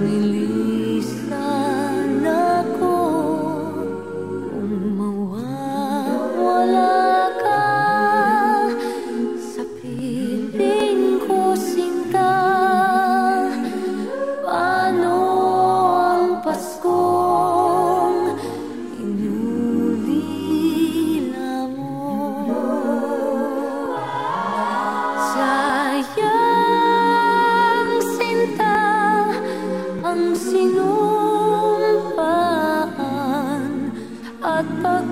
we leave. not the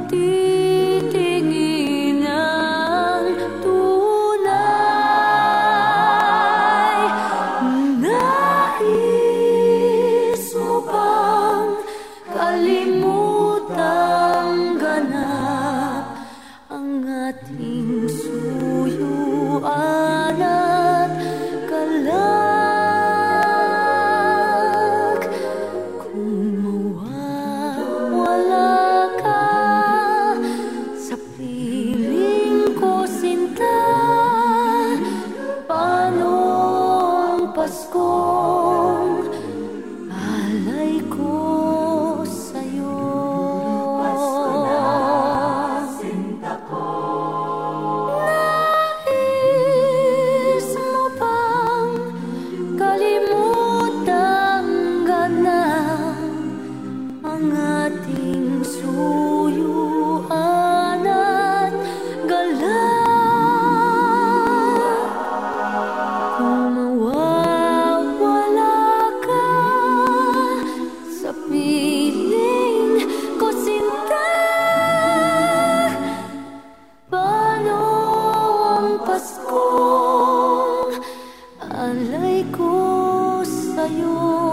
Paskong alay ko sa'yo.